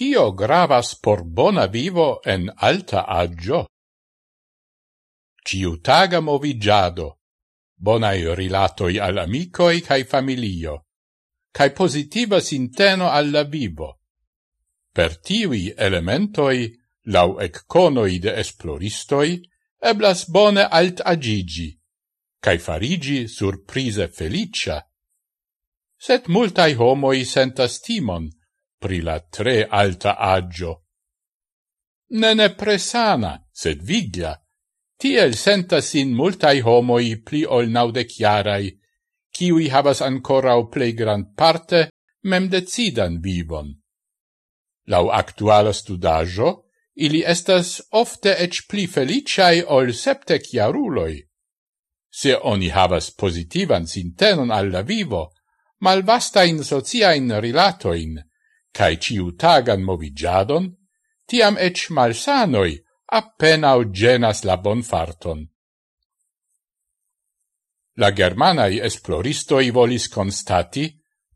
Kio gravas por bona vivo en alta agio? Ciutaga movigiado, bonai rilatoi al amicoi cae familio, cae positiva sinteno alla vivo. Per tivi elementoi, lau ecconoi de esploristoi, eblas bone alt agigi, cae farigi surprise felicia. Set multai homoi sentas timon, pri la tre alta agio. Nene presana, sed viglia, tiel sentas in multai homoi pli ol naudeciarai, kiui havas ancorau plei grand parte mem decidan vivon. Lau actuala studajo, ili estas ofte ec pli feliciai ol septec jaruloi. Se oni havas positivan sintenon alla vivo, mal malvastain sociain rilatoin, cae ciutagan movigiadon, tiam ec malsanoi appenao genas la bonfarton. La germanai esploristoi volis constati,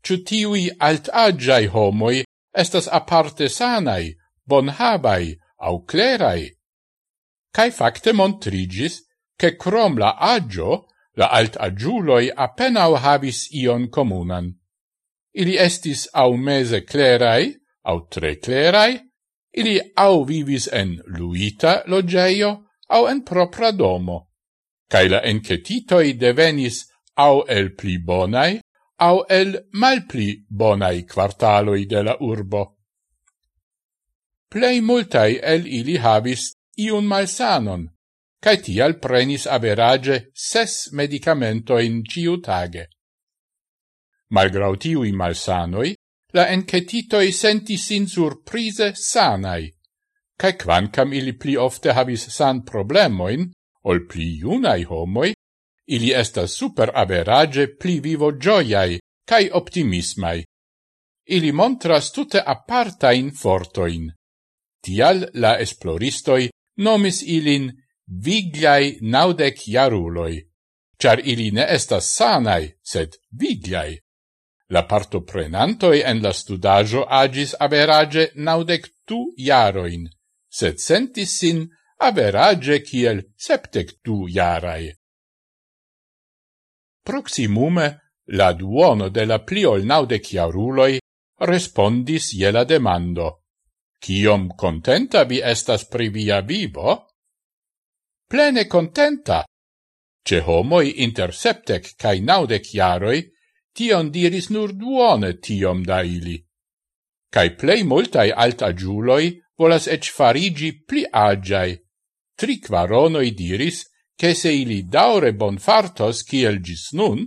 ciu tiui altagiai homoi estas aparte sanai, bonhabai au clerai. Cai facte montrigis, che crom la agio, la altagiuloi appenao habis ion comunan. Ili estis au mese clerai, au tre clerai, ili au vivis en luita logeio, au en propra domo. Cae la encetitoi devenis au el pli bonai, au el malpli bonai quartaloi de la urbo. Plei multai el ili havis iun malsanon, cae tial prenis average ses medicamentoin ciutage. Malgrau tiui malsanoi, la encetitoi sentis sin surprise sanai, cae quancam ili pli ofte habis san problemoin, ol pli iunai homoi, ili estas super average pli vivo gioiai cae optimismai. Ili montras tute apartain fortoin. Tial la esploristoi nomis ilin vigliai naudec jaruloi, char ili ne estas sanai, sed vigliai. La partoprenantoi en la studajo agis average naudec tu jaroin, sed sentis sin average kiel septec tu jarai. Proximume la duono de la pliol naudec jaruloi respondis je la demando. Ciom contenta vi estas pri via vivo? Plene contenta! Ce homoi inter septec cae naudec jaroi tion diris nur duone tiom da ili. Cai plei multai altagiuloi volas ec farigi pli agiai. Tri quaronoi diris che se ili daure bonfartos kiel gis nun,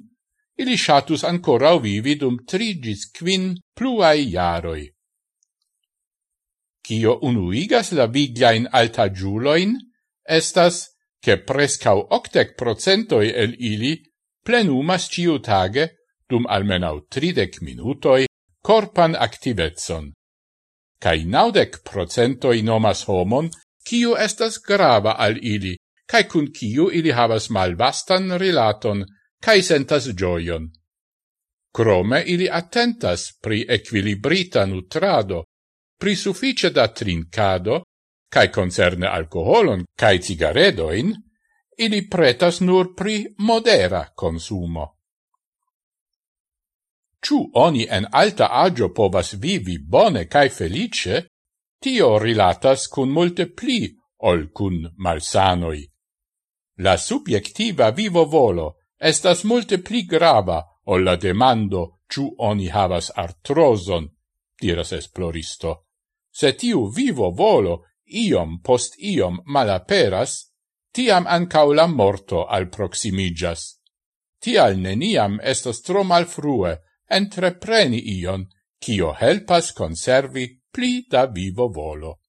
ili shatus ancora vivi dum tri gis quin pluai jaroi. Cio unuigas la vigliain altagiuloin estas che prescau octec procentoi el ili plenumas ciutage dum almenau tridec minutoi corpan activetson. Cai naudec procentoi nomas homon, kiu estas grava al ili, kai cun kiu ili havas malvastan rilaton, kai sentas gioion. Crome ili attentas pri equilibrita nutrado, pri suffice da trincado, kai concerne alcoholon kai cigaredoin, ili pretas nur pri modera consumo. Ciu oni en alta agio povas vivi bone cae felice, tio rilatas cun multe pli ol cun malsanoi. La subjektiva vivo volo estas multe pli grava ol la demando ciu oni havas artroson, diras esploristo. Se tiu vivo volo iom post iom malaperas, tiam ancau la morto al proximigas. Tial neniam estas tro malfrue entrepreni ion, cio helpas conservi pli da vivo volo.